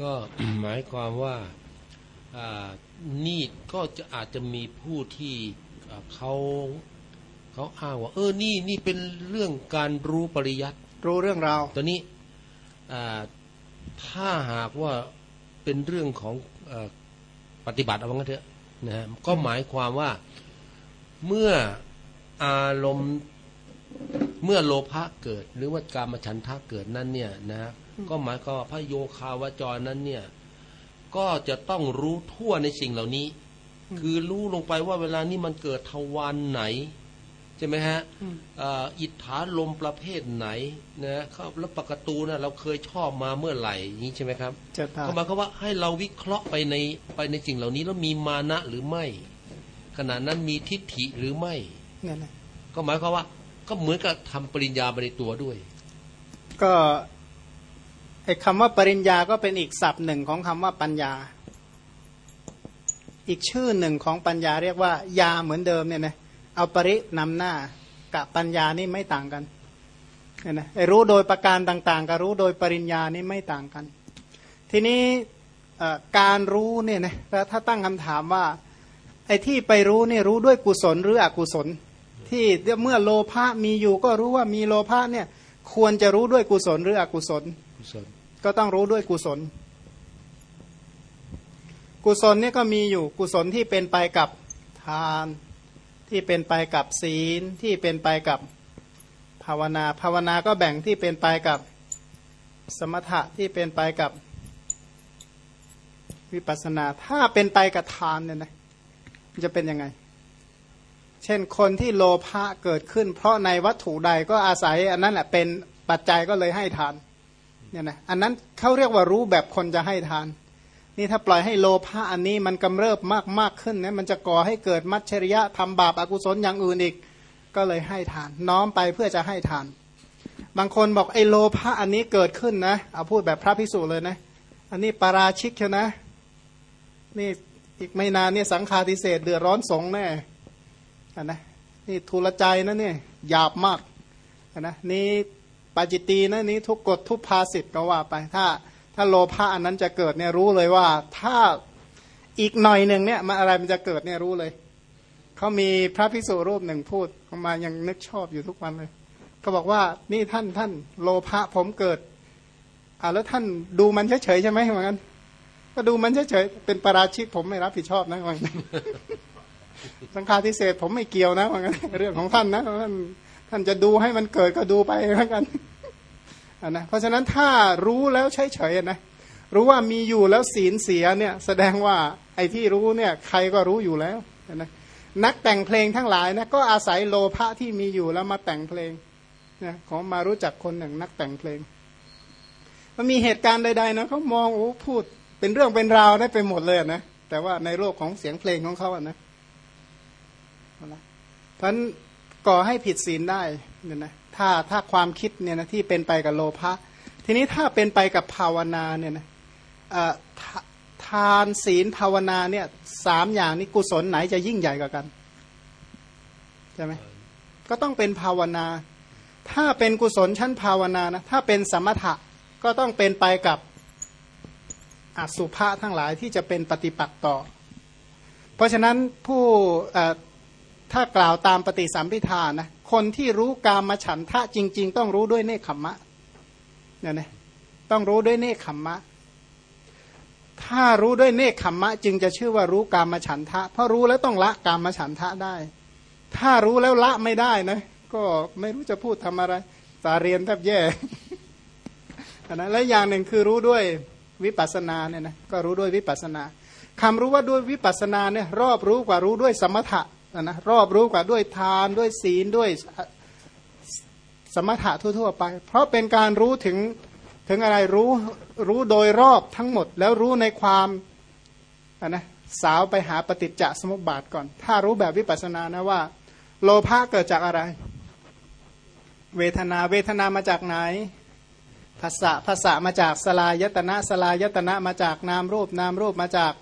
ก็หมายความว่าอ่านี่ก็จะอาจจะมีผู้ที่อ่าเขาเขาอ้างว่า เออนี่นี่เป็นเรื่องการรู้ปริยัติรู้เรื่องราวตอนนี้อ่าถ้าหากว่าเป็นเรื่องของเออปฏิบัติเอาว่างั้นเถอะนะฮะก็หมายความว่าเมื่ออารมณ์เมื่อโลภะเกิด หรือว่าการมฉันทะเกิดนั้นเนี่ยนะฮะ ก็หมายความว่าพระโยคาวจรนั้นเนี่ย ก็จะต้องรู้ทั่วในสิ่งเหล่านี้ คือรู้ลงไปว่าเวลานี้มันเกิดทวารไหนใช่ไหมฮะอืมเอ่ออิทธาลมประเภทไหนนะครับแล้วปกตูนะเราเคยชอบมาเมื่อไหร่อย่างนี้ใช่ไหมครับเจตาก็หมายความว่าให้เราวิเคราะห์ไปในไปในสิ่งเหล่านี้แล้วมีมานะหรือไม่ ขณะนั้นมีทิฏฐิหรือไม่เนี่ยนะก็หมายความว่า ก็เหมือนกับทำปริญญาไปในตัวด้วย ก็ ไอ้คำว่าปริญญาก็เป็นอีกศัพท์หนึ่งของคำว่าปัญญา อีกชื่อหนึ่งของปัญญาเรียกว่า ยาเหมือนเดิมเนี่ยนะเอาปรินำหน้ากับปัญญานี่ไม่ต่างกันเนี่ยนะไอ้รู้โดยประการต่าง ๆกับรู้โดยปริญญานี่ไม่ต่างกัน ทีนี้การรู้เนี่ยนะแล้วถ้าตั้งคำถามว่าไอ้ที่ไปรู้เนี่ยรู้ด้วยกุศลหรืออกุศล ที่เมื่อโลภะมีอยู่ก็รู้ว่ามีโลภะเนี่ยควรจะรู้ด้วยกุศลหรืออกุศลกุศล ก็ต้องรู้ด้วยกุศล กุศลเนี่ยก็มีอยู่กุศลที่เป็นไปกับทาน ที่เป็นไปกับศีลที่เป็นไปกับภาวนา ภาวนาก็แบ่งที่เป็นไปกับสมถะที่เป็นไปกับวิปัสสนาถ้าเป็นไปกับทานเนี่ยนะจะเป็นยังไง เช่นคนที่โลภะเกิดขึ้น เพราะในวัตถุใดก็อาศัย อันนั้นแหละเป็นปัจจัยก็เลยให้ทาน เนี่ยนะอันนั้นเขาเรียกว่ารู้แบบคนจะให้ทาน นี่ถ้าปล่อยให้โลภะอันนี้มันกำเริบมากมากขึ้นนะมันจะก่อให้เกิดมัจฉริยะทำบาปอากุศลอย่างอื่นอีก ก็เลยให้ทาน น้อมไปเพื่อจะให้ทาน บางคนบอกไอ้โลภะอันนี้เกิดขึ้นนะเอาพูดแบบพระพิสุเลยนะ อันนี้ปาราชิกเชียวนะ นี่อีกไม่นานเนี่ยสังฆาทิเศษเดือดร้อนสงแน่อันนะนี่ทุลใจนะเนี่ยหยาบมากอันนะนี่ ปาจิตตีนะนี้ทุกกฎทุกภาสิทธ์ก็ว่าไปถ้า ถ้าโลภะอันนั้นจะเกิดเนี่ยรู้เลยว่า ถ้าอีกหน่อยหนึ่งเนี่ยมันอะไรมันจะเกิดเนี่ยรู้เลยเขามีพระภิกษุรูปหนึ่งพูดออกมายังนึกชอบอยู่ทุกวันเลยก็บอกว่านี่ท่านท่าน โลภะผมเกิดอ่าแล้วท่านดูมันเฉยๆใช่ไหมเหมือนกันก็ดูมันเฉยๆเป็นประราชิกผมไม่รับผิดชอบนะเหมือนกันสังฆาทิเศษผมไม่เกี่ยวนะเหมือนกันเรื่องของท่านนะท่าน ท่านจะดูให้มันเกิดก็ดูไปแล้วกันอะนะเพราะฉะนั้นถ้ารู้แล้วเฉยๆนะรู้ว่ามีอยู่แล้วศีลเสียเนี่ยแสดงว่าไอ้ที่รู้เนี่ยใครก็รู้อยู่แล้วนะนักแต่งเพลงทั้งหลายนะก็อาศัยโลภะที่มีอยู่แล้วมาแต่งเพลงนะของมารู้จักคนหนึ่งนักแต่งเพลง มันมีเหตุการณ์ใดๆนะเขามองโอ้พูดเป็นเรื่องเป็นราวได้ไปหมดเลยนะแต่ว่าในโลกของเสียงเพลงของเขาอะนะเพราะฉะนั้น ก่อให้ผิดศีลได้เนี่ยนะถ้าถ้าความคิดเนี่ยนะที่เป็นไปกับโลภะทีนี้ถ้าเป็นไปกับภาวนาเนี่ยนะเอ่อทานศีลภาวนาเนี่ยสามอย่างนี้กุศลไหนจะยิ่งใหญ่กว่ากันใช่ไหมก็ต้องเป็นภาวนา ถ้าเป็นกุศลชั้นภาวนานะถ้าเป็นสมถะก็ต้องเป็นไปกับอสุภะทั้งหลายที่จะเป็นปฏิปักษ์ต่อ เพราะฉะนั้นผู้เอ่อ ถ้ากล่าวตามปฏิสัมพิธานะคนที่รู้กามฉันทะจริง ๆ ต้องรู้ด้วยเนคขมมะเนี่ยนะต้องรู้ด้วยเนคขมมะ ถ้ารู้ด้วยเนคขมมะ จึงจะชื่อว่ารู้กามฉันทะ เพราะรู้แล้วต้องละกามฉันทะได้ ถ้ารู้แล้วละไม่ได้นะก็ไม่รู้จะพูดทำอะไรสาเรียนแทบแย่นนะและอย่างหนึ่งคือรู้ด้วยวิปัสสนาเนี่ยนะก็รู้ด้วยวิปัสสนาคำรู้ว่าด้วยวิปัสสนาเนี่ยรอบรู้กว่ารู้ด้วยสมถะ นะรอบรู้กว่าด้วยทานด้วยศีลด้วยสมถะทั่ว ๆ ไป เพราะเป็นการรู้ถึงถึงอะไรรู้รู้โดยรอบทั้งหมด แล้วรู้ในความอะนะสาวไปหาปฏิจจสมุปบาทก่อน ถ้ารู้แบบวิปัสสนานะว่า โลภะเกิดจากอะไร เวทนาเวทนามาจากไหนภาษะภาษะมาจากสลายตนะสลายตนะมาจากนามรูปนามรูปมาจาก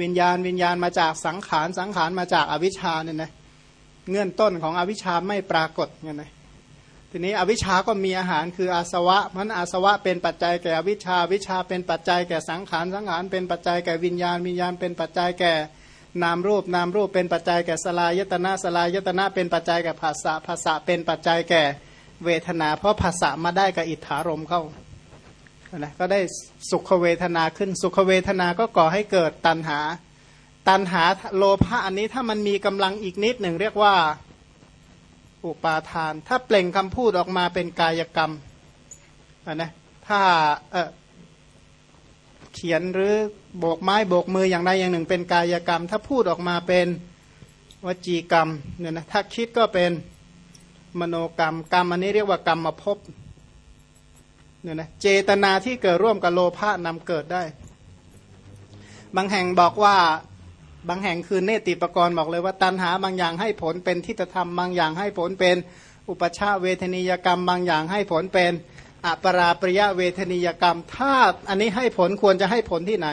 วิญญาณวิญญาณมาจากสังขารสังขารมาจากอวิชชาเนี่ยนะเงื่อนต้นของอวิชชาไม่ปรากฏเนี่ยนะทีนี้อวิชชาก็มีอาหารคืออาสวะมันอาสวะเป็นปัจจัยแก่อวิชชาวิชาเป็นปัจจัยแก่สังขารสังขารเป็นปัจจัยแก่วิญญาณวิญญาณเป็นปัจจัยแก่นามรูปนามรูปเป็นปัจจัยแก่สลายตนะสลายตนะเป็นปัจจัยแก่ภาษาภาษาเป็นปัจจัยแก่เวทนา เพราะภาษามาได้กับอิทธารมเข้า นะก็ได้สุขเวทนาขึ้นสุขเวทนาก็ก่อให้เกิดตัณหา ตัณหาโลภะอันนี้ถ้ามันมีกำลังอีกนิดหนึ่งเรียกว่าอุปาทาน ถ้าเปล่งคำพูดออกมาเป็นกายกรรมนะถ้าเเขียนหรือโบกไม้โบกมืออย่างใดอย่างหนึ่ง เป็นกายกรรม ถ้าพูดออกมาเป็นวจีกรรมเนี่ยนะถ้าคิดก็เป็นมโนกรรม กรรมอันนี้เรียกว่ากรรมมาพบ เนี่ยนะเจตนาที่เกิดร่วมกับโลภะนำเกิดได้ บางแห่งบอกว่าบางแห่งคือเนติปกรณ์บอกเลยว่า ตันหาบางอย่างให้ผลเป็นทิฏฐธรรมบางอย่างให้ผลเป็นอุปชาเวทนิยกรรม บางอย่างให้ผลเป็นอปราปริยเวทนิยกรรม ถ้าอันนี้ให้ผลควรจะให้ผลที่ไหน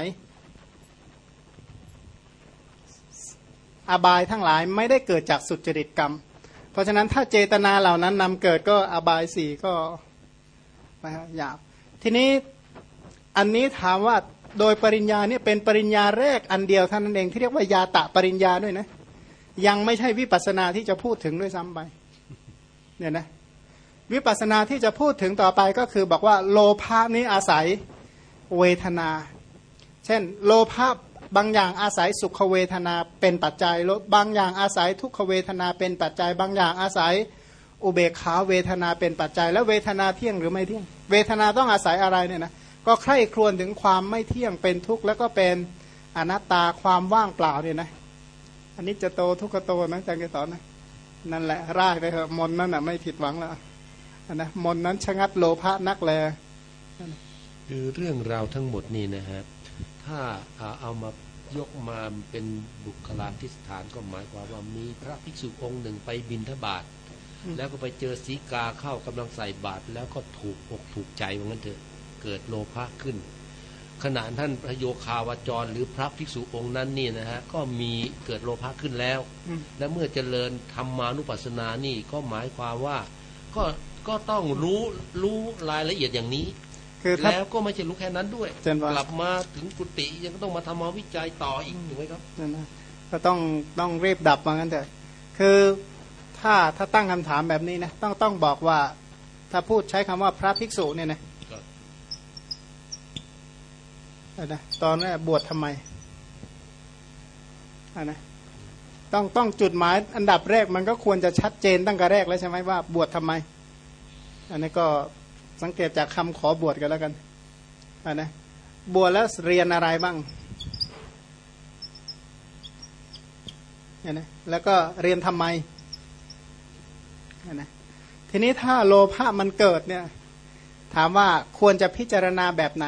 อบายทั้งหลายไม่ได้เกิดจากสุจริตกรรม เพราะฉะนั้นถ้าเจตนาเหล่านั้นนำเกิดก็อบายสี่ก็ นะฮะยาวทีนี้อันนี้ถามว่าโดยปริญญาเนี่ยเป็นปริญญาแรกอันเดียวท่านนั้นเองที่เรียกว่ายาตะปริญญาด้วยนะยังไม่ใช่วิปัสนาที่จะพูดถึงด้วยซ้ำไปเนี่ยนะวิปัสนาที่จะพูดถึงต่อไปก็คือบอกว่าโลภะนี้อาศัยเวทนา เช่น โลภะบางอย่างอาศัยสุขเวทนาเป็นปัจจัยบางอย่างอาศัยทุกขเวทนาเป็นปัจจัย บางอย่างอาศัย อุเบกขาเวทนาเป็นปัจจัย แล้วเวทนาเที่ยงหรือไม่เที่ยง เวทนาต้องอาศัยอะไรเนี่ยนะก็ใคร่ครวญถึงความไม่เที่ยงเป็นทุกข์แล้วก็เป็นอนัตตาความว่างเปล่าเนี่ยนะอันนี้จะโตทุกขโตนะอาจารย์สอนนะนั่นแหละร่ายไปเถอะมนนั่นอะไม่ผิดหวังแล้วนะมนนั้นชะงัดโลภะนักแลคือเรื่องราวทั้งหมดนี่นะฮะถ้าเอามายกมาเป็นบุคลาธิสถานก็หมายความว่ามีพระภิกษุองค์หนึ่งไปบินทบาท แล้วก็ไปเจอสีกาเข้ากำลังใส่บาตรแล้วก็ถูกอกถูกใจว่างั้นเถอะเกิดโลภะขึ้น ขณะท่านพระโยคาวจรหรือพระภิกษุองค์นั้นนี่นะฮะก็มีเกิดโลภะขึ้นแล้ว และเมื่อเจริญธรรมานุปัสสนานี่ก็หมายความว่าก็ก็ต้องรู้รู้รายละเอียดอย่างนี้แล้วก็ไม่ใช่รู้แค่นั้นด้วยกลับมาถึงกุฏิยังต้องมาทำมาวิจัยต่ออีกถูกไหมครับก็ต้องต้องรีบดับมางั้นเถอะคือ ถ้าถ้าตั้งคำถามแบบนี้นะต้องต้องบอกว่า ถ้าพูดใช้คำว่าพระภิกษุเนี่ยนะนะตอนนี้บวชทำไมอันนะต้องต้องจุดหมายอันดับแรกมันก็ควรจะชัดเจนตั้งแต่แรกแล้วใช่ไหมว่าบวชทำไม อันนี้ก็สังเกตจากคำขอบวชกันแล้วกันอันนะบวชแล้วเรียนอะไรบ้างอันนะแล้วก็เรียนทำไม นะทีนี้ถ้าโลภะมันเกิดเนี่ย ถามว่าควรจะพิจารณาแบบไหน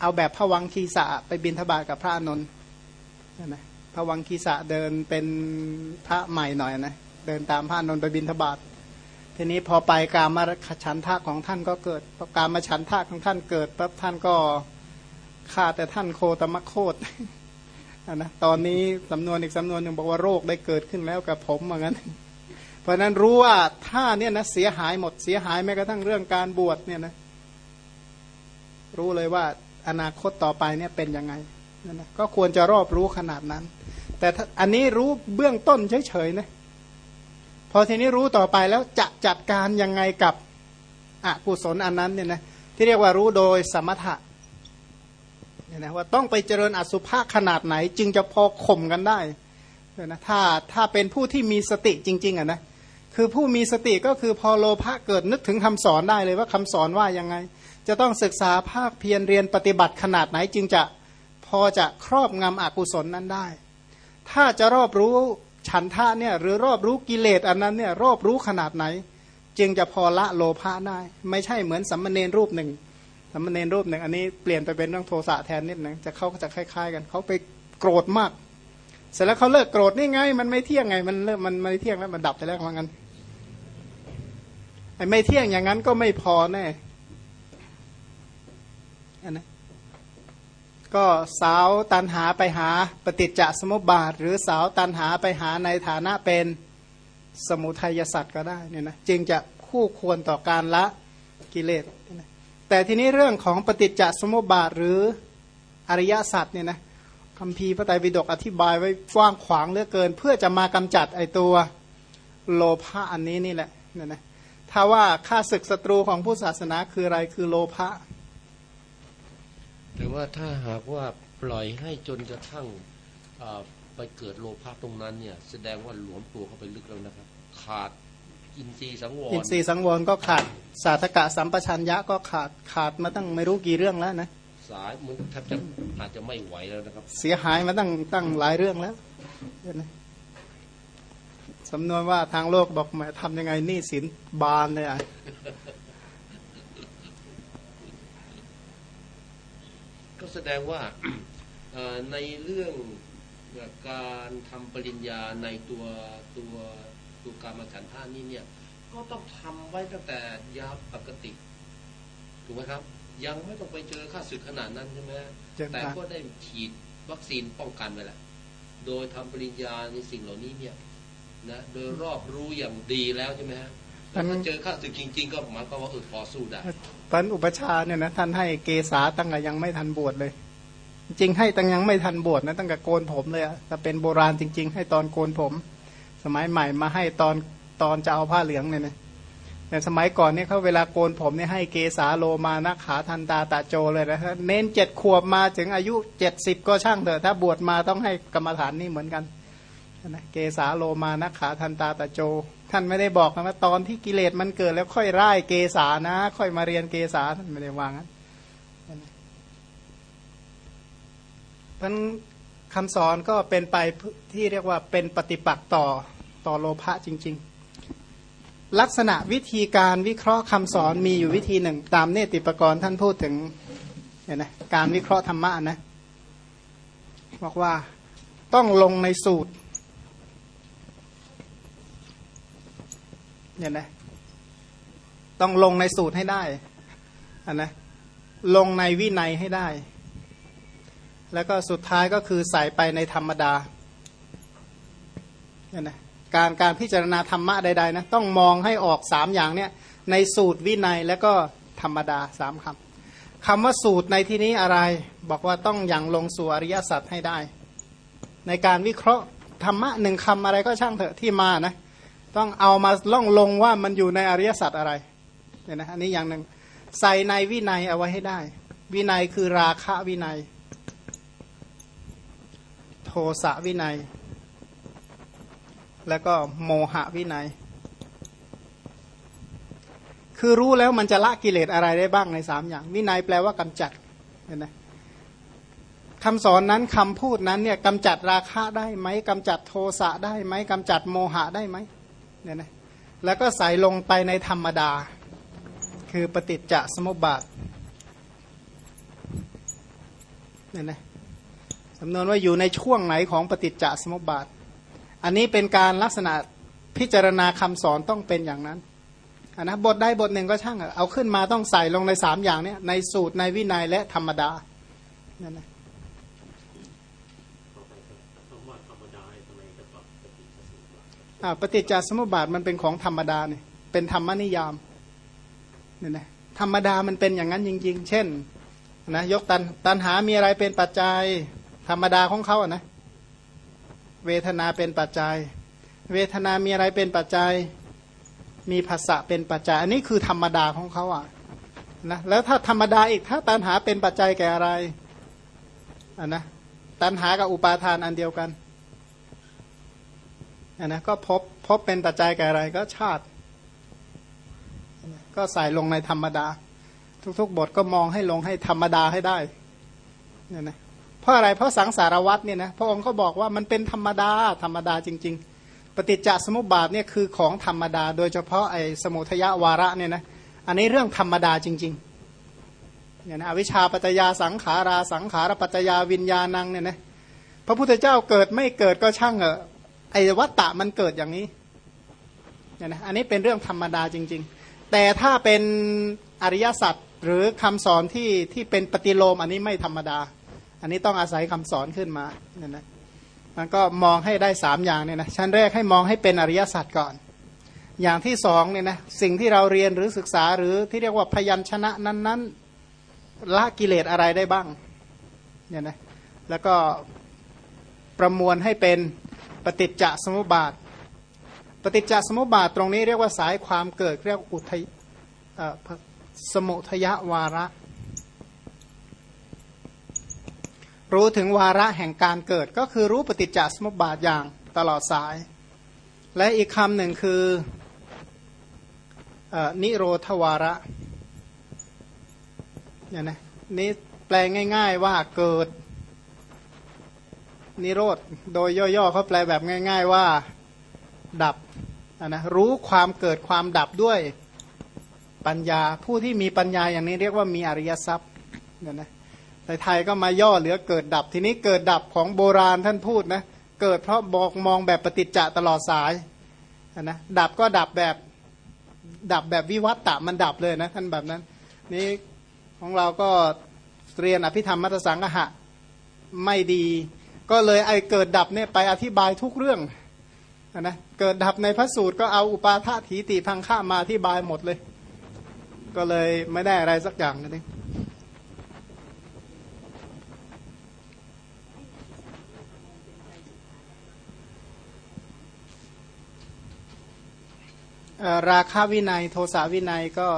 เอาแบบพระวังคีสะไปบินทบาทกับพระอนุนท์นะพระวังคีสะเดินเป็นพระใหม่หน่อยนะเดินตามพระอนุนไปบินทบาททีนี้พอไปการมาฉันทะของท่านก็เกิดพอการมาฉันทะของท่านเกิดปั๊บท่านก็ฆ่าแต่ท่านโคตมโคตนะตอนนี้สำนวนอีกสำนวนหนึ่งบอกว่าโรคได้เกิดขึ้นแล้วกับผมเหมือนกัน เพราะนั้นรู้ว่าถ้าเนี่ยนะเสียหายหมดเสียหายแม้กระทั่งเรื่องการบวชเนี่ยนะรู้เลยว่าอนาคตต่อไปเนี่ยเป็นยังไงนั่นนะก็ควรจะรอบรู้ขนาดนั้น แต่อันนี้รู้เบื้องต้นเฉยๆนะพอทีนี้รู้ต่อไปแล้วจะจัดการยังไงกับอกุศลอันนั้นเนี่ยนะที่เรียกว่ารู้โดยสมถะเนี่ยนะว่าต้องไปเจริญอสุภะขนาดไหน จึงจะพอข่มกันได้เนี่ยนะถ้าถ้าเป็นผู้ที่มีสติจริง ๆอะนะ คือผู้มีสติก็คือพอโลภะเกิดนึกถึงคำสอนได้เลยว่าคำสอนว่ายังไง จะต้องศึกษาภาคเพียรเรียนปฏิบัติขนาดไหนจึงจะพอจะครอบงำอกุศลนั้นได้ ถ้าจะรอบรู้ฉันทะเนี่ยหรือรอบรู้กิเลสอันนั้นเนี่ยรอบรู้ขนาดไหน จึงจะพอละโลภะได้ ไม่ใช่เหมือนสัมมเนรรูปหนึ่งสัมมเนรรูปหนึ่ง อันนี้เปลี่ยนไปเป็นเรื่องโทสะแทนนิดนึงจะเขาก็จะคล้ายๆ กันเขาไปโกรธมาก เสร็จแล้วเขาเลิกโกรธนี่ไง มันไม่เที่ยงไง มันเลิกมันไม่เที่ยงแล้วมันดับไปแล้วว่างั้น ไอ้ไม่เที่ยงอย่างนั้นก็ไม่พอแน่อันนะก็สาวตันหาไปหาปฏิจจสมุปบาท หรือสาวตันหาไปหาในฐานะเป็นสมุทัยสัตว์ก็ได้เนี่ยนะจึงจะคู่ควรต่อการละกิเลสแต่ทีนี้เรื่องของปฏิจจสมุปบาทหรืออริยสัจเนี่ยนะคำพีพระไตรปิฎกอธิบายไว้กว้างขวางเหลือเกิน เพื่อจะมากำจัดไอตัวโลภะอันนี้นี่แหละเนี่ยนะ ถ้าว่าข้าศึกศัตรูของผู้ศาสนาคืออะไรคือโลภะแต่ว่าถ้าหากว่าปล่อยให้จนกระทั่งอ่าไปเกิดโลภะตรงนั้นเนี่ย แสดงว่าหลวมตัวเข้าไปลึกแล้วนะครับ ขาดอินทรีย์สังวรอินทรีย์สังวรก็ขาดสาธกะสัมปชัญญะก็ขาดขาดมาตั้งไม่รู้กี่เรื่องแล้วนะสายมันแทบจะอาจจะไม่ไหวแล้วนะครับ เสียหายมาตั้งตั้งหลายเรื่องแล้วเห็นไหม สำนวนว่าทางโลกบอกแหมาทำยังไงหนี่สินบานเลยอะก็แสดงว่าเอ่อในเรื่องการทำปริญญาในตัวตัวตัวการมาฉันท่านี้เนี่ย ก็ต้องทำไว้ตั้งแต่ยามปกติถูกไหมครับ ยังไม่ต้องไปเจอค่าศึกขนาดนั้นใช่ไหมเจอแต่ครับก็ได้ฉีดวัคซีนป้องกันไปแล้วโดยทำปริญญาในสิ่งเหล่านี้เนี่ย นะโดยรอบรู้อย่างดีแล้วใช่ไหมฮะแล้วถ้าเจอค่าศึกจริง ๆ ก็หมายความว่าเออพอสู้ได้ตอนอุปชฌาย์เนี่ยนะท่านให้เกษาตั้งแต่ยังไม่ทันบวชเลย จริงๆให้ตั้งยังไม่ทันบวชนะตั้งแต่โกนผมเลยอะถ้าเป็นโบราณจริง ๆ ให้ตอนโกนผม สมัยใหม่มาให้ตอนตอนจะเอาผ้าเหลืองเนี่ยนะแต่สมัยก่อนเนี่ยเขาเวลาโกนผมเนี่ยให้เกษาโลมานะขาทันตาตะโจเลยนะเน้นเจ็ดขวบมาถึงอายุเจ็ดสิบก็ช่างเถอะถ้าบวชมาต้องให้กรรมฐานนี่เหมือนกัน นะเกษาโลมานะขาทันตาตะโจ ท่านไม่ได้บอกนะว่าตอนที่กิเลสมันเกิดแล้วค่อยร่ายเกษานะ ค่อยมาเรียนเกษาท่านไม่ได้วางนั้นเพราะฉะนั้นคำสอนก็เป็นไปที่เรียกว่าเป็นปฏิปักษ์ต่อต่อโลภะจริง ๆ ลักษณะวิธีการวิเคราะห์คำสอนมีอยู่วิธีหนึ่ง ตามเนติปกรณ์ท่านพูดถึงเนี่ยนะการวิเคราะห์ธรรมะนะบอกว่าต้องลงในสูตร เนี่ยนะต้องลงในสูตรให้ได้อันนะลงในวินัยให้ได้ แล้วก็สุดท้ายก็คือใส่ไปในธรรมดาเนี่ยนะการการพิจารณาธรรมะใดๆนะต้องมองให้ออกสามอย่างเนี่ยในสูตรวินัยแล้วก็ธรรมดาสามคำคำว่าสูตรในที่นี้อะไร บอกว่าต้องอย่างลงสู่อริยสัจให้ได้ ในการวิเคราะห์ธรรมะหนึ่งคำอะไรก็ช่างเถอะที่มานะ ต้องเอามาล่องลงว่ามันอยู่ในอริยสัจอะไรเนี่ยนะอันนี้อย่างหนึ่งใส่ในวินัยเอาไว้ให้ได้ วินัยคือราคะวินัย โทสะวินัย แล้วก็โมหะวินัย คือรู้แล้วมันจะละกิเลสอะไรได้บ้างในสามอย่าง วินัยแปลว่ากำจัดเห็นไหมคำสอนนั้นคำพูดนั้นเนี่ยกำจัดราคะได้ไหมกำจัดโทสะได้ไหมกำจัดโมหะได้ไหม เนี่ยนะแล้วก็ใส่ลงไปในธรรมดา คือปฏิจจสมุปบาทเนี่ยนะสำนวนว่าอยู่ในช่วงไหนของปฏิจจสมุปบาท อันนี้เป็นการลักษณะพิจารณาคำสอนต้องเป็นอย่างนั้นนนะบทได้บทหนึ่งก็ช่างเอาขึ้นมาต้องใส่ลงในสามอย่างเนี้ยในสูตรในวินัยและธรรมดานั่นนะ อ่า ปฏิจจสมุปบาทมันเป็นของธรรมดาเนี่ยเป็นธรรมนิยามเนี่ยนะธรรมดามันเป็นอย่างนั้นจริง ๆ เช่นนะยกตันตันหามีอะไรเป็นปัจจัย ธรรมดาของเขาอะนะเวทนาเป็นปัจจัย เวทนามีอะไรเป็นปัจจัย มีภาษะเป็นปัจจัย อันนี้คือธรรมดาของเขาอะนะแล้วถ้าธรรมดาอีกถ้าตันหาเป็นปัจจัยแก่อะไรอะนะตันหากับอุปาทานอันเดียวกัน นะก็พบพบเป็นปัจจัยแก่อะไรก็ชาติ ก็ใส่ลงในธรรมดา ทุกๆ บทก็มองให้ลงให้ธรรมดาให้ได้เนี่ยนะเพราะอะไรเพราะสังสารวัตเนี่ยนะพระองค์ก็บอกว่ามันเป็นธรรมดาธรรมดาจริง ๆ ปฏิจจสมุปบาทเนี่ยคือของธรรมดา โดยเฉพาะไอ้สมุทยาวาระเนี่ยนะอันนี้เรื่องธรรมดาจริงๆเนี่ยนะอวิชชาปัจจยาสังขาราสังขารปัจจยาวิญญาณังเนี่ยนะพระพุทธเจ้าเกิดไม่เกิดก็ช่างเถอะ อ้วัตตะมันเกิดอย่างนี้เนี่ยนะอันนี้เป็นเรื่องธรรมดาจริง ๆ แต่ถ้าเป็นอริยสัจหรือคำสอนที่ที่เป็นปฏิโลมอันนี้ไม่ธรรมดา อันนี้ต้องอาศัยคำสอนขึ้นมาเนี่ยนะมันก็มองให้ได้สามอย่างเนี่ยนะชั้นแรกให้มองให้เป็นอริยสัจก่อน อย่างที่สองเนี่ยนะสิ่งที่เราเรียนหรือศึกษาหรือที่เรียกว่าพยัญชนะนั้นๆละกิเลสอะไรได้บ้างเนี่ยนะแล้วก็ประมวลให้เป็น ปฏิจจสมุปบาท ปฏิจจสมุปบาทตรงนี้เรียกว่าสายความเกิดเรียกอุทัยสมุทยวาระ รู้ถึงวาระแห่งการเกิดก็คือรู้ปฏิจจสมุปบาทอย่างตลอดสาย และอีกคำหนึ่งคือนิโรธวาระเนี่ยนะนี่แปลง่าย ๆว่าเกิด นิโรธโดยย่อๆเขาแปลแบบง่าย ๆว่าดับนะรู้ความเกิดความดับด้วยปัญญาผู้ที่มีปัญญาอย่างนี้เรียกว่ามีอริยทรัพย์เนี่ยนะในไทยก็มาย่อเหลือเกิดดับ ทีนี้เกิดดับของโบราณท่านพูดนะเกิดเพราะบอกมองแบบปฏิจจะตลอดสายนะดับก็ดับแบบดับแบบวิวัตตะมันดับเลยนะท่านแบบนั้น นี้ของเราก็เรียนอภิธรรมมัตสังหะไม่ดี ก็เลยไอเกิดดับเนี่ยไปอธิบายทุกเรื่องนะเกิดดับในพระสูตรก็เอาอุปาทถีติพังฆามาอธิบายหมดเลย ก็เลยไม่ได้อะไรสักอย่างนั่นเองราคาวินัยโทสาวินัยก็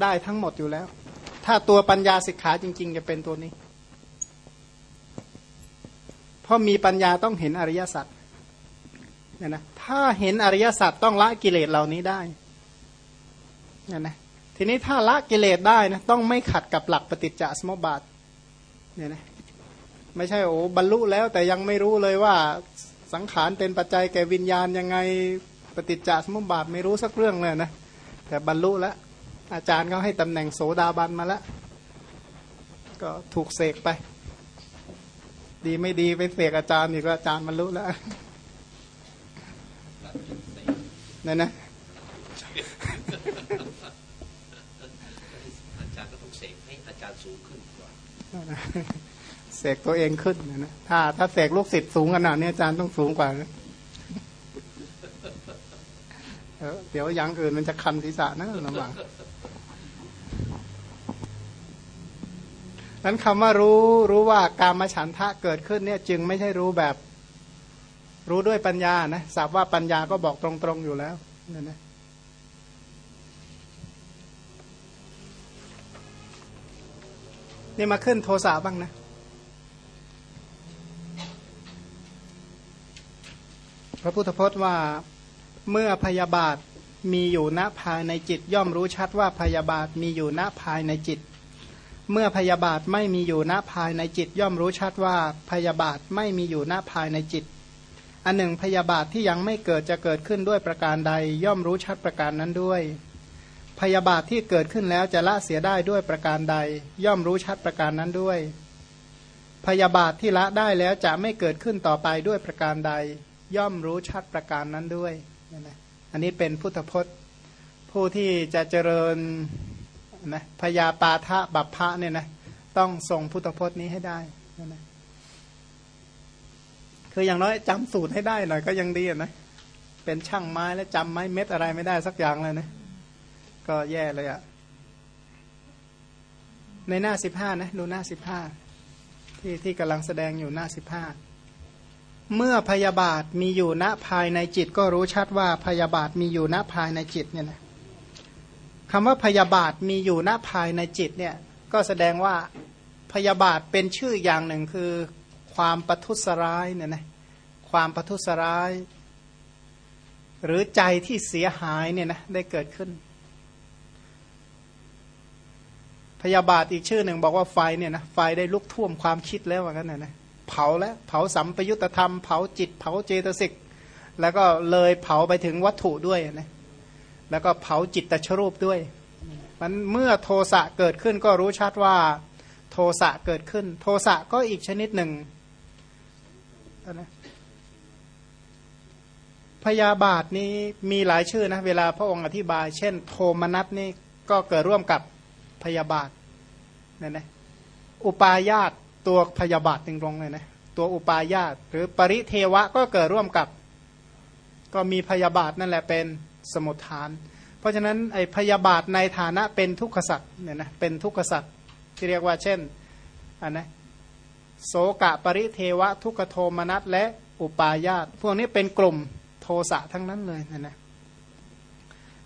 ได้ทั้งหมดอยู่แล้ว ถ้าตัวปัญญาสิกขาจริง ๆ จะเป็นตัวนี้ เพราะมีปัญญาต้องเห็นอริยสัจเนี่ยนะถ้าเห็นอริยสัจต้องละกิเลสเหล่านี้ได้เนี่ยนะทีนี้ถ้าละกิเลสได้นะต้องไม่ขัดกับหลักปฏิจจสมุปบาทเนี่ยนะไม่ใช่โอ้บรรลุแล้วแต่ยังไม่รู้เลยว่าสังขารเป็นปัจจัยแก่วิญญาณยังไงปฏิจจสมุปบาทไม่รู้สักเรื่องเลยนะแต่บรรลุแล้วอาจารย์เขาให้ตำแหน่งโสดาบันมาแล้ว ก็ถูกเสกไป ดีไม่ดีไปเสกอาจารย์นี่ก็อาจารย์บรรลุแล้วนั่นนะอาจารย์ก็ต้องเสกให้อาจารย์สูงขึ้นกว่าเสกตัวเองขึ้นนะถ้าถ้าเสกลูกศิษย์สูงขนาดนี้อาจารย์ต้องสูงกว่านะเดี๋ยวอย่างอื่นมันจะคันศีรษะนะลำบาก นั้นคำว่ารู้รู้ว่าการมาฉันทะเกิดขึ้นเนี่ยจึงไม่ใช่รู้แบบ รู้ด้วยปัญญานะทราบว่าปัญญาก็บอกตรงๆอยู่แล้วนั่นนะนี่มาขึ้นโทสะบ้างนะ พระพุทธพจน์ว่าเมื่อพยาบาทมีอยู่ณภายในจิต ย่อมรู้ชัดว่าพยาบาทมีอยู่ณภายในจิต เมื่อพยาบาทไม่มีอยู่ณภายในจิต ย่อมรู้ชัดว่าพยาบาทไม่มีอยู่ณภายในจิต อันหนึ่งพยาบาทที่ยังไม่เกิดจะเกิดขึ้นด้วยประการใด ย่อมรู้ชัดประการนั้นด้วย พยาบาทที่เกิดขึ้นแล้วจะละเสียได้ด้วยประการใด ย่อมรู้ชัดประการนั้นด้วย พยาบาทที่ละได้แล้วจะไม่เกิดขึ้นต่อไปด้วยประการใด ย่อมรู้ชัดประการนั้นด้วยนะอันนี้เป็นพุทธพจน์ ผู้ที่จะเจริญ นะพยาปาทะบัพพะเนี่ยนะต้องส่งพุทธพจน์นี้ให้ได้นะคืออย่างน้อยจำสูตรให้ได้หน่อยก็ยังดีนะเป็นช่างไม้แล้วจำไม้เม็ดอะไรไม่ได้สักอย่างเลยนะก็แย่เลยอะในหน้าสิบห้านะดูหน้าสิบห้าที่ที่กำลังแสดงอยู่หน้าสิบห้าเมื่อพยาบาทมีอยู่ณภายในจิตก็รู้ชัดว่าพยาบาทมีอยู่ณภายในจิตเนี่ยนะ คำว่าพยาบาทมีอยู่ณภายในจิตเนี่ยก็แสดงว่าพยาบาทเป็นชื่ออย่างหนึ่งคือความประทุษร้ายเนี่ยนะความประทุษร้าย หรือใจที่เสียหายเนี่ยนะได้เกิดขึ้น พยาบาทอีกชื่อหนึ่งบอกว่าไฟเนี่ยนะไฟได้ลุกท่วมความคิดแล้วว่างั้นนะนะเผาแล้วเผาสัมปยุตธรรม เผาจิต เผาเจตสิก แล้วก็เลยเผาไปถึงวัตถุด้วยนะ แล้วก็เผาจิตตชรูปด้วย มันเมื่อโทสะเกิดขึ้นก็รู้ชัดว่า โทสะเกิดขึ้น โทสะก็อีกชนิดหนึ่งนะพยาบาทนี้มีหลายชื่อนะเวลาพระองค์อธิบาย เช่น โทมนัสนี่ก็เกิดร่วมกับพยาบาทนั่นนะอุปายาตตัวพยาบาทตรงๆเลยนะตัวอุปายาตหรือปริเทวะก็เกิดร่วมกับ ก็มีพยาบาทนั่นแหละเป็น สมุทฐาน เพราะฉะนั้นไอพยาบาทในฐานะเป็นทุกขสัตว์เนี่ยนะเป็นทุกขสัตว์ที่เรียกว่าเช่นอันนะโสกะปริเทวะทุกขโทมนัสและอุปาญาตพวกนี้เป็นกลุ่มโทสะทั้งนั้นเลยนะนะ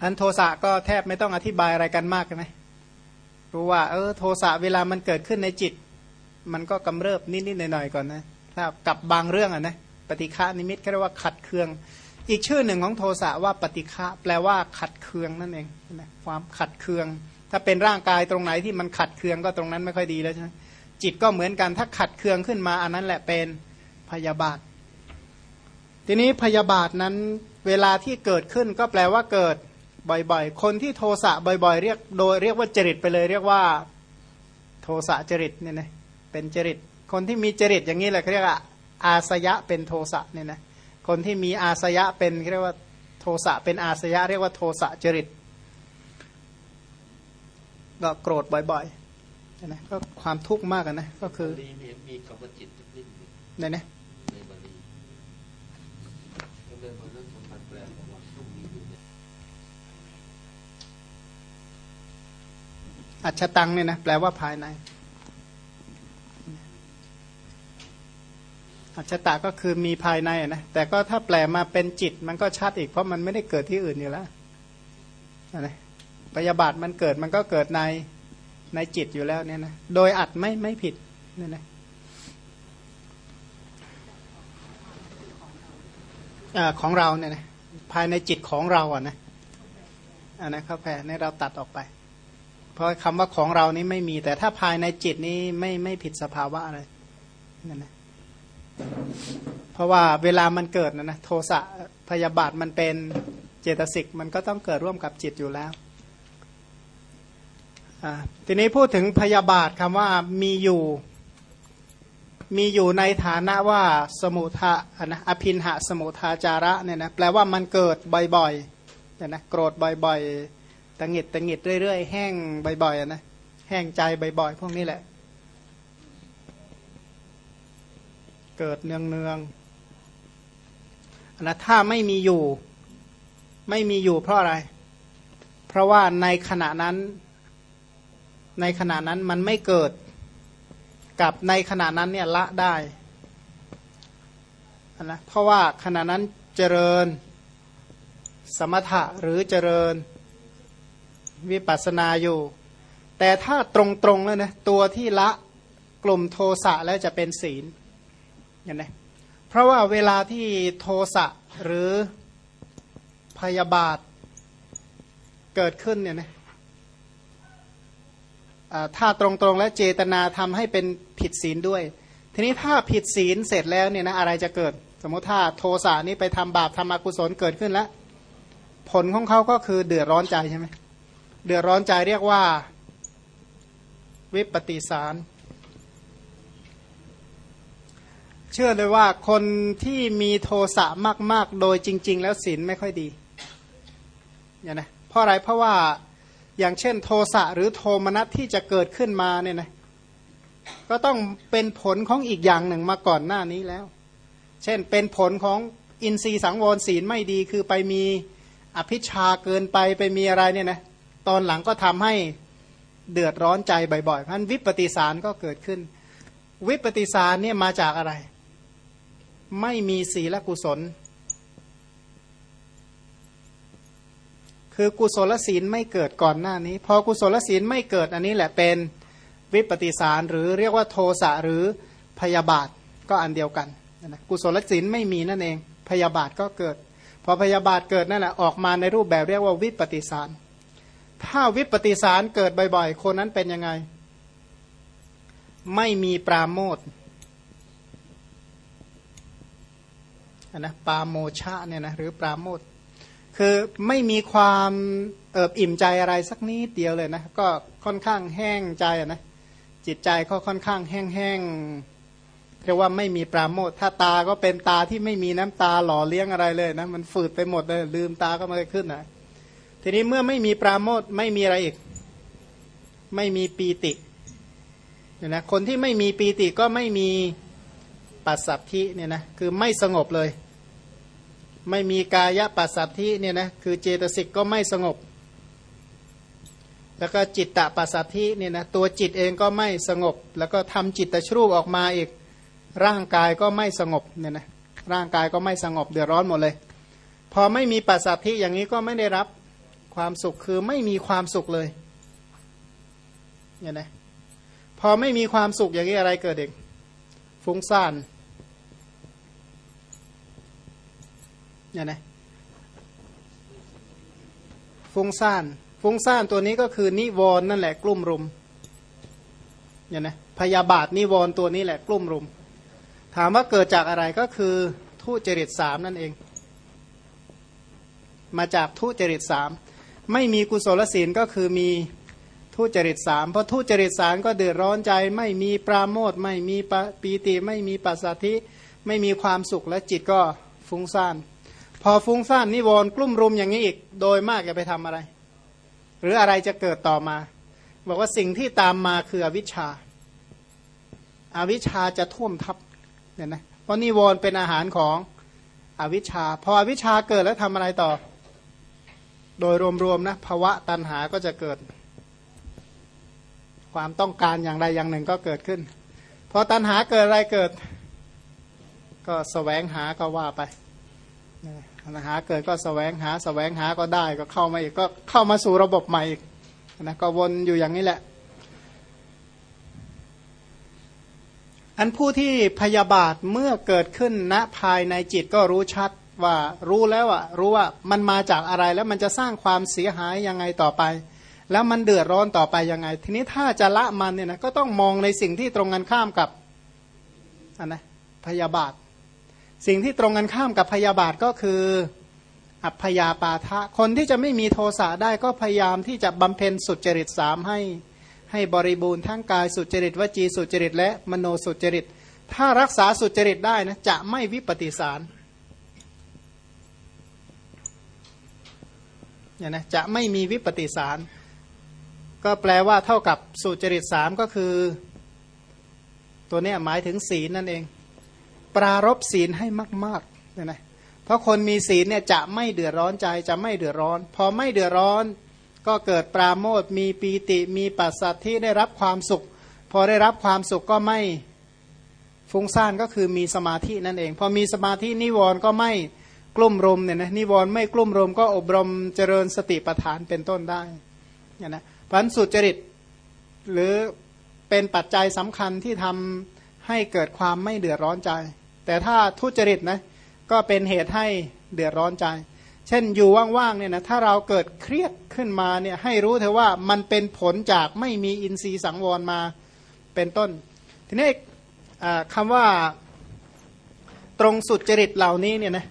อันโทสะก็แทบไม่ต้องอธิบายอะไรกันมากใช่ไหมรู้ว่าเออโทสะเวลามันเกิดขึ้นในจิต มันก็กำเริบนิดๆหน่อยๆก่อนนะถ้ากับบางเรื่องอะนะปฏิฆานิมิตก็เรียกว่าขัดเคือง อีกชื่อหนึ่งของโทสะว่าปฏิฆะแปลว่าขัดเคืองนั่นเองนะความขัดเคือง ถ้าเป็นร่างกายตรงไหนที่มันขัดเคืองก็ตรงนั้นไม่ค่อยดีแล้วใช่ไหมจิตก็เหมือนกันถ้าขัดเคืองขึ้นมาอันนั้นแหละเป็นพยาบาท ทีนี้พยาบาทนั้นเวลาที่เกิดขึ้นก็แปลว่าเกิดบ่อยๆ คนที่โทสะบ่อยๆ เรียกโดยเรียกว่าจริตไปเลย เรียกว่าโทสะจริตเนี่ยนะเป็นจริต คนที่มีจริตอย่างนี้แหละเขาเรียกว่าอาสยะเป็นโทสะเนี่ยนะ คนที่มีอาสยะเป็นเรียกว่าโทสะเป็นอาสยะ เรียกว่าโทสะจริต ก็โกรธบ่อยๆนะก็ความทุกข์มากนะก็คือลีมีมีคำว่าจิตนิดหนึ่งเนี่ยนะในบาลีก็เลยมาเรื่องของการแปลของว่าต้องมีอยู่เนี่ยอัจฉตังเนี่ยนะแปลว่าภายใน อัจฉตะก็คือมีภายในนะแต่ก็ถ้าแปลมาเป็นจิตมันก็ชัดอีกเพราะมันไม่ได้เกิดที่อื่นอยู่แล้วนะพยาบาทมันเกิดมันก็เกิดในในจิตอยู่แล้วเนี่ยนะโดยอัดไม่ไม่ผิดเนี่ยนะอาของเราเนี่ยนะภายในจิตของเราอะนะอันนะครับแพรในเราตัดออกไป เพราะคำว่าของเรานี้ไม่มี แต่ถ้าภายในจิตนี้ไม่ไม่ผิดสภาวะอะไรนั่นนะ เพราะว่าเวลามันเกิดนะนะโทสะพยาบาทมันเป็นเจตสิกมันก็ต้องเกิดร่วมกับจิตอยู่แล้วอ่าทีนี้พูดถึงพยาบาทคำว่ามีอยู่มีอยู่ในฐานะว่าสมุทะนะอภินหะสมุทาจาระเนี่ยนะแปลว่ามันเกิดบ่อยๆเนี่ยนะโกรธบ่อยๆตังหิดตังหิดเรื่อยๆ แห้งบ่อยๆนะแห้งใจบ่อยๆ พวกนี้แหละ เกิดเนืองเนืองๆนนะถ้าไม่มีอยู่ ไม่มีอยู่เพราะอะไร เพราะว่าในขณะนั้น ในขณะนั้นมันไม่เกิด กับในขณะนั้นเนี่ยละได้นนะเพราะว่าขณะนั้นเจริญสมถะหรือเจริญวิปัสสนาอยู่ แต่ถ้าตรงๆแล้วนะตัวที่ละกลุ่มโทสะแล้วจะเป็นศีล เห็นไหมเพราะว่าเวลาที่โทสะหรือพยาบาทเกิดขึ้นเนี่ยนะถ้าตรงๆและเจตนาทำให้เป็นผิดศีลด้วย ทีนี้ถ้าผิดศีลเสร็จแล้วเนี่ยนะอะไรจะเกิด สมมติถ้าโทสะนี้ไปทำบาปทำอกุศลเกิดขึ้นแล้ว ผลของเขาก็คือเดือดร้อนใจใช่ไหมเดือดร้อนใจเรียกว่า วิปฏิสาร เชื่อเลยว่าคนที่มีโทสะมาก ๆ โดยจริง ๆ แล้วศีลไม่ค่อยดีอย่างนะเพราะอะไรเพราะว่าอย่างเช่น โทสะหรือโทมนัสที่จะเกิดขึ้นมาเนี่ยนะก็ต้องเป็นผลของอีกอย่างหนึ่งมาก่อนหน้านี้แล้ว เช่นเป็นผลของอินทรีย์สังวรศีลไม่ดีคือไปมีอภิชาเกินไปไปมีอะไรเนี่ยนะตอนหลังก็ทำให้เดือดร้อนใจบ่อยๆเพราะนั้นวิปฏิสารก็เกิดขึ้น วิปฏิสารเนี่ยมาจากอะไร ไม่มีศีลกุศล คือกุศลศีลไม่เกิดก่อนหน้านี้ พอกุศลศีลไม่เกิดอันนี้แหละเป็นวิปฏิสารหรือเรียกว่าโทสะหรือพยาบาทก็อันเดียวกันนะกุศลศีลไม่มีนั่นเอง พยาบาทก็เกิด พอพยาบาทเกิดนั่นแหละออกมาในรูปแบบเรียกว่าวิปฏิสาร ถ้าวิปฏิสารเกิดบ่อยๆ คนนั้นเป็นยังไง ไม่มีปราโมท นนะปาโมชะเนี่ยนะหรือปราโมทคือไม่มีความเอิบอิ่มใจอะไรสักนิดเดียวเลยนะก็ค่อนข้างแห้งใจนะจิตใจก็ค่อนข้างแห้งๆเรียกว่าไม่มีปราโมทถ้าตาก็เป็นตาที่ไม่มีน้ำตาหล่อเลี้ยงอะไรเลยนะมันฝืดไปหมดเลยลืมตาก็ไม่ขึ้นนะทีนี้เมื่อไม่มีปราโมทไม่มีอะไรอีก ไม่มีปีติเนี่ยนะคนที่ไม่มีปีติก็ไม่มี ปัสสัทธิเนี่ยนะคือไม่สงบเลย ไม่มีกายปัสสัทธิเนี่ยนะคือเจตสิกก็ไม่สงบ แล้วก็จิตตปัสสัทธิเนี่ยนะตัวจิตเองก็ไม่สงบ แล้วก็ทำจิตตชรูปออกมาอีกร่างกายก็ไม่สงบเนี่ยนะร่างกายก็ไม่สงบเดือดร้อนหมดเลย พอไม่มีปัสสัทธิอย่างนี้ก็ไม่ได้รับความสุขคือไม่มีความสุขเลยเนี่ยนะพอไม่มีความสุขอย่างนี้อะไรเกิดเองฟุ้งซ่าน เนี่ยนะฟุ้งซ่าน ฟุ้งซ่านตัวนี้ก็คือนิวรณ์นั่นแหละกลุ่มรุมเนี่ยนะพยาบาทนิวรณ์ตัวนี้แหละกลุ่มรุม ถามว่าเกิดจากอะไรก็คือทุจริตสามนั่นเอง มาจากทุจริตสามไม่มีกุศลศีลก็คือมีทุจริตสามเพราะทุจริตสามก็เดือดร้อนใจ ไม่มีปราโมทไม่มีปีติ ไม่มีปัสสัทธิ ไม่มีความสุขและจิตก็ฟุ้งซ่าน พอฟุ้งซ่านนิวรณ์กลุ่มรุมอย่างนี้อีก โดยมากจะไปทำอะไร หรืออะไรจะเกิดต่อมา บอกว่าสิ่งที่ตามมาคืออวิชชาอาวิชชาจะท่วมทับเนี่ยนะเพราะนิวรณ์เป็นอาหารของอวิชชา พออวิชชาเกิดแล้วทำอะไรต่อ โดยรวมๆนะภาวะตันหาก็จะเกิด ความต้องการอย่างใดอย่างหนึ่งก็เกิดขึ้น พอตันหาเกิดอะไรเกิด ก็สแสวงหาก็ว่าไป นะหาเกิดก็สแสวงหาสแสวงหาก็ได้ก็เข้ามาอีกก็เข้ามาสู่ระบบใหม่อีกนะก็วนอยู่อย่างนี้แหละ อันผู้ที่พยาบาทเมื่อเกิดขึ้นณภายในจิตก็รู้ชัดว่ารู้แล้วอะรู้ว่ามันมาจากอะไรแล้วมันจะสร้างความเสียหายยังไงต่อไป แล้วมันเดือดร้อนต่อไปยังไง ทีนี้ถ้าจะละมันเนี่ยนะก็ต้องมองในสิ่งที่ตรงกันข้ามกับอันนะพยาบาท สิ่งที่ตรงกันข้ามกับพยาบาทก็คืออัพยาปาทะ คนที่จะไม่มีโทสะได้ก็พยายามที่จะบำเพ็ญสุจริตสามให้ให้บริบูรณ์ทั้งกายสุจริตวจีสุจริต และมโนสุจริต ถ้ารักษาสุจริตได้นะจะไม่วิปฏิสารเนี่ยนะจะไม่มีวิปฏิสาร ก็แปลว่าเท่ากับสุจริตสามก็คือ ตัวนี้หมายถึงศีลนั่นเอง ปรารบศีลให้มากๆเนี่ยนะเพราะคนมีศีลเนี่ยจะไม่เดือดร้อนใจจะไม่เดือดร้อน พอไม่เดือดร้อน ก็เกิดปราโมทมีปีติมีปัสสัทที่ได้รับความสุข พอได้รับความสุขก็ไม่ฟุ้งซ่านก็คือมีสมาธินั่นเอง พอมีสมาธินิวรณ์ก็ไม่กลุ่มรมเนี่ยนะนิวรณ์ไม่กลุ่มรมก็อบรมเจริญสติปัฏฐานเป็นต้นได้เนี่ยนะพันสุจริตหรือเป็นปัจจัยสำคัญที่ทำ ให้เกิดความไม่เดือดร้อนใจ แต่ถ้าทุจริตนะก็เป็นเหตุให้เดือดร้อนใจ เช่นอยู่ว่างๆเนี่ยนะถ้าเราเกิดเครียดขึ้นมาเนี่ยให้รู้เถอะว่ามันเป็นผลจากไม่มีอินทรีย์สังวรมาเป็นต้น ทีนี้คำว่าตรงสุดจริตเหล่านี้เนี่ยนะ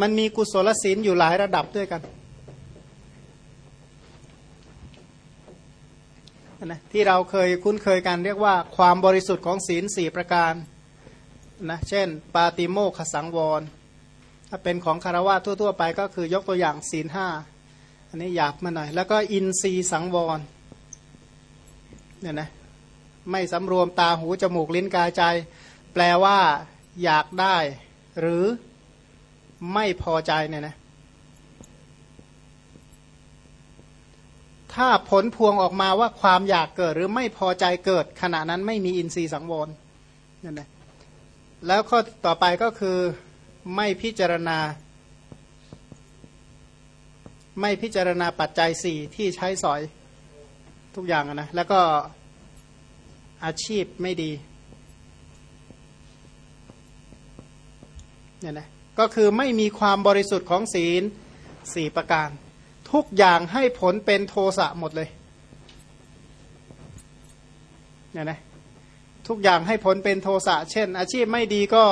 มันมีกุศลศีลอยู่หลายระดับด้วยกัน นะที่เราเคยคุ้นเคยกันเรียกว่าความบริสุทธิ์ของศีลสี่ประการนะเช่น ปาติโมขสังวร ถ้าเป็นของคารวะทั่ว ๆ ไปก็คือยกตัวอย่างศีลห้าอันนี้หยาบมาหน่อย แล้วก็อินทรีสังวรเนี่ยนะไม่สำรวมตาหูจมูกลิ้นกายใจ แปลว่าอยากได้ หรือไม่พอใจเนี่ยนะ ถ้าผลพวงออกมาว่าความอยากเกิดหรือไม่พอใจเกิด ขณะนั้นไม่มีอินทรีย์สังวรนี่ยนะแล้วข้อต่อไปก็คือไม่พิจารณา ไม่พิจารณาปัจจัยสี่ที่ใช้สอยทุกอย่างนะ แล้วก็อาชีพไม่ดีเนี่ยนะก็คือไม่มีความบริสุทธิ์ของศีลสี่ประการ ทุกอย่างให้ผลเป็นโทสะหมดเลยเนี่ยนะทุกอย่างให้ผลเป็นโทสะเช่น อาชีพไม่ดีก็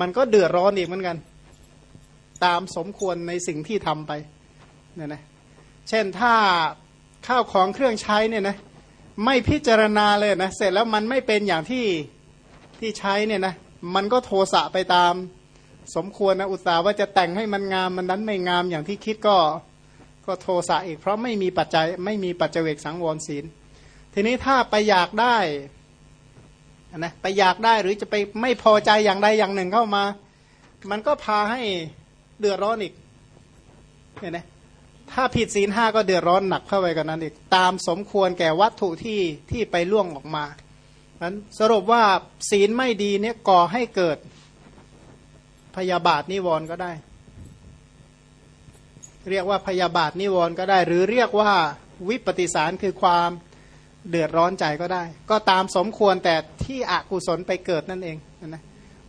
มันก็เดือดร้อนอีกเหมือนกัน ตามสมควรในสิ่งที่ทำไปเนี่ยนะเช่นถ้าข้าวของเครื่องใช้เนี่ยนะไม่พิจารณาเลยนะเสร็จแล้วมันไม่เป็นอย่างที่ที่ใช้เนี่ยนะมันก็โทสะไปตามสมควรนะอุตส่าห์ว่าจะแต่งให้มันงามมันนั้นไม่งามอย่างที่คิดก็ ก็โทสะอีก เพราะไม่มีปัจจัยไม่มีปัจเจกสังวรศีล ทีนี้ถ้าไปอยากได้นะไปอยากได้หรือจะไปไม่พอใจอย่างใดอย่างหนึ่งเข้ามา มันก็พาให้เดือดร้อนอีกเห็นไหมถ้าผิดศีลห้าก็เดือดร้อนหนักเข้าไปกันนั้นอีก ตามสมควรแก่วัตถุที่ที่ไปล่วงออกมานั้นสรุปว่าศีลไม่ดีเนี่ยก่อให้เกิดพยาบาทนิวรณ์ก็ได้ เรียกว่าพยาบาทนิวรณ์ก็ได้ หรือเรียกว่าวิปฏิสารคือความเดือดร้อนใจก็ได้ ก็ตามสมควรแต่ที่อกุศลไปเกิดนั่นเองนะ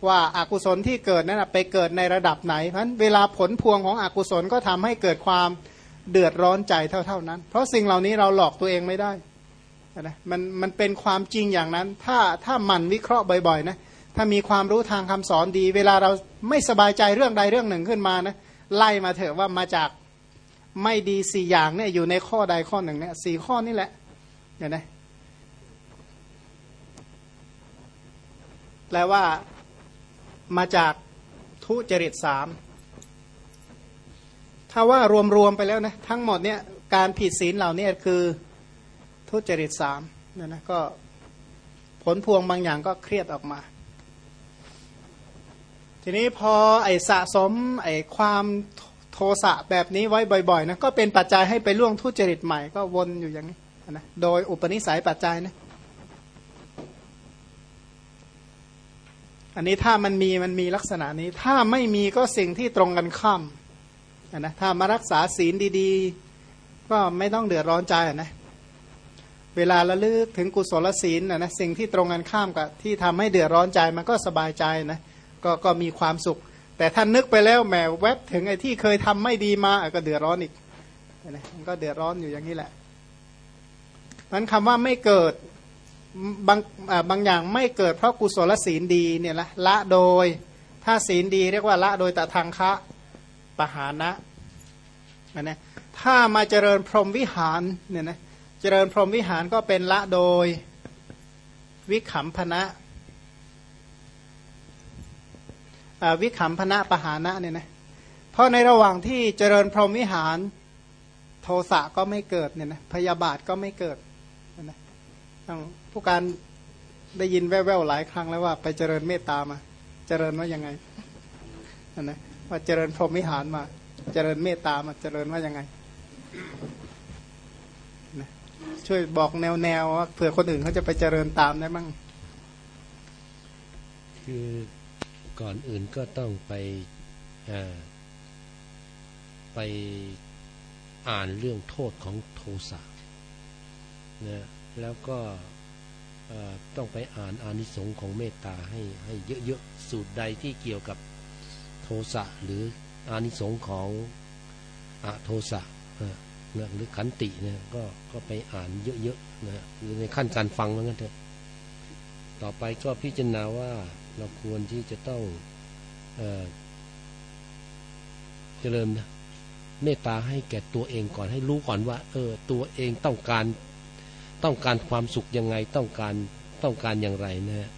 ว่าอากุศลที่เกิดนั้นไปเกิดในระดับไหนเพราะเวลาผลพวงของอกุศลก็ทำให้เกิดความเดือดร้อนใจเท่าๆนั้น เพราะสิ่งเหล่านี้เราหลอกตัวเองไม่ได้นะมันมันเป็นความจริงอย่างนั้น ถ้าถ้ามันวิเคราะห์บ่อยๆนะถ้ามีความรู้ทางคำสอนดี เวลาเราไม่สบายใจเรื่องใดเรื่องหนึ่งขึ้นมานะไล่มาเถอะว่ามาจาก ไม่ดีสี่อย่างเนี่ยอยู่ในข้อใดข้อหนึ่งเนี่ยสี่ข้อนี่แหละเห็นไหมแปลว่ามาจากทุจริตสามถ้าว่ารวมๆไปแล้วนะทั้งหมดเนี่ยการผิดศีลเหล่านี้คือทุจริตสามเนี่ยนะก็ผลพวงบางอย่างก็เครียดออกมา ทีนี้พอไอสะสมไอความ โทสะแบบนี้ไว้บ่อยๆนะก็เป็นปัจจัยให้ไปล่วงทุจริตใหม่ก็วนอยู่อย่างนี้นะโดยอุปนิสัยปัจจัยนะอันนี้ถ้ามันมีมันมีลักษณะนี้ ถ้าไม่มีก็สิ่งที่ตรงกันข้ามนะถ้ามารักษาศีลดีๆ ก็ไม่ต้องเดือดร้อนใจนะเวลาระลึกถึงกุศลศีลนะนะสิ่งที่ตรงกันข้ามกับที่ทำให้เดือดร้อนใจมันก็สบายใจนะก็ก็มีความสุข แต่ท่านนึกไปแล้วแหมแวบถึงไอ้ที่เคยทำไม่ดีมาก็เดือดร้อนอีกนะมันก็เดือดร้อนอยู่อย่างนี้แหละมันคำว่าไม่เกิดบางบางอย่างไม่เกิดเพราะกุศลศีลดีเนี่ยละละโดย ถ้าศีลดีเรียกว่าละโดยตะทางคะปหานะนะถ้ามาเจริญพรหมวิหารเนี่ยนะเจริญพรหมวิหารก็เป็นละโดยวิขำพนะ วิขำพนะปหานะเนี่ยนะเพราะในระหว่างที่เจริญพรหมวิหารโทสะก็ไม่เกิดเนี่ยนะพยาบาทก็ไม่เกิดนะต้องผู้การได้ยินแว่วๆหลายครั้งแล้วว่าไปเจริญเมตตามา เจริญว่ายังไงนะว่าเจริญพรหมิหารมา เจริญเมตตามาเจริญว่ายังไงนะช่วยบอกแนวๆว่าเผื่อคนอื่นเขาจะไปเจริญตามได้บ้างคือ ก่อนอื่นก็ต้องไปไปอ่านเรื่องโทษของโทสะนะแล้วก็ต้องไปอ่านอานิสงส์ของเมตตาให้ให้เยอะๆสูตรใดที่เกี่ยวกับโทสะหรืออานิสงส์ของอโทสะหรือขันติเนี่ยก็ก็ไปอ่านเยอะๆนะหรือในขั้นการฟังแล้วกันเถอะต่อไปก็พิจารณาว่า เราควรที่จะต้องเจริญเมตตาให้แก่ตัวเองก่อนให้รู้ก่อนว่า เออ ตัวเองต้องการต้องการความสุขยังไงต้องการต้องการอย่างไรนะ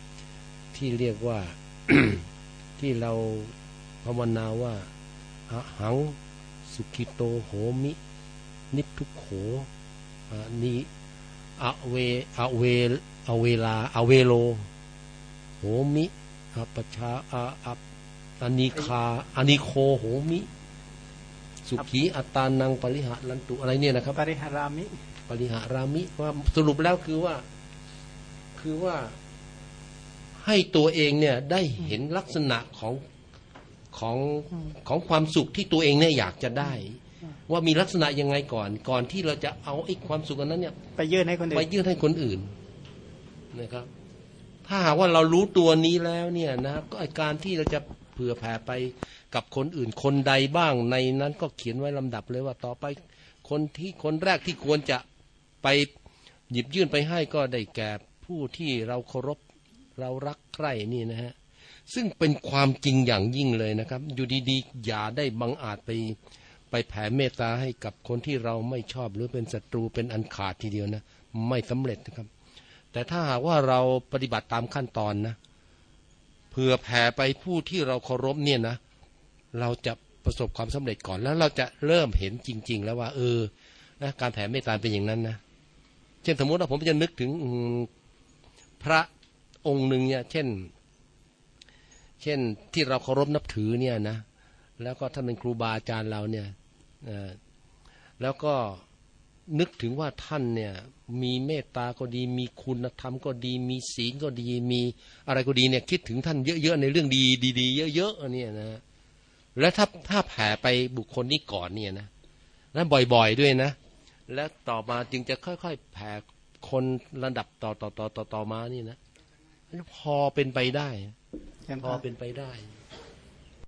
ที่เรียกว่าที่เราภาวนาว่าหังสุขิโตโหมิ นิพุโขนีอเวอเวอเวลาอเวโลโหมิ ปชาอาอัปอนิคาอนิโคโหมิ สุขีอัตานังปริหะลันตุอะไรเนี่ยนะครับ ปริหารามิ ปริหารามิว่าสรุปแล้วคือว่า คือว่าให้ตัวเองเนี่ยได้เห็นลักษณะของของของความสุขที่ตัวเองเนี่ยอยากจะได้ ว่ามีลักษณะยังไงก่อน ก่อนที่เราจะเอาไอ้ความสุขนั้นเนี่ย ไปยื่นให้คนอื่นไปยื่นให้คนอื่นนะครับ ถ้าหากว่าเรารู้ตัวนี้แล้วเนี่ยนะก็การที่เราจะเผื่อแผ่ไปกับคนอื่นคนใดบ้างในนั้นก็เขียนไว้ลำดับเลยว่าต่อไปคนที่คนแรกที่ควรจะไปหยิบยื่นไปให้ก็ได้แก่ผู้ที่เราเคารพเรารักใคร่นี่นะฮะซึ่งเป็นความจริงอย่างยิ่งเลยนะครับ อยู่ดีๆ อย่าได้บังอาจไปไปแผ่เมตตาให้กับคนที่เราไม่ชอบหรือเป็นศัตรูเป็นอันขาดทีเดียวนะ ไม่สำเร็จนะครับ แต่ถ้าหากว่าเราปฏิบัติตามขั้นตอนนะเผื่อแผ่ไปผู้ที่เราเคารพเนี่ยนะ เราจะประสบความสำเร็จก่อนแล้วเราจะเริ่มเห็นจริง ๆ แล้วว่า เออนะการแผ่เมตตาเป็นอย่างนั้นนะเช่นสมมติว่าผมจะนึกถึงพระองค์หนึ่งเนี่ย เช่น เช่นที่เราเคารพนับถือเนี่ยนะแล้วก็ท่านเป็นครูบาอาจารย์เราเนี่ยแล้วก็นึกถึงว่าท่านเนี่ย มีเมตตาก็ดี มีคุณธรรมก็ดี มีศีลก็ดี มีอะไรก็ดีเนี่ยคิดถึงท่านเยอะๆในเรื่องดีดีๆเยอะๆอันเนี่ยนะแล้วถ้าถ้าแผ่ไปบุคคลนี้ก่อนเนี่ยนะแล้วบ่อยๆด้วยนะ แล้วต่อมาจึงจะค่อยๆแผ่คนระดับต่อต่อต่อต่อต่อมานี่นะพอเป็นไปได้เชิญพพอรเป็นไปได้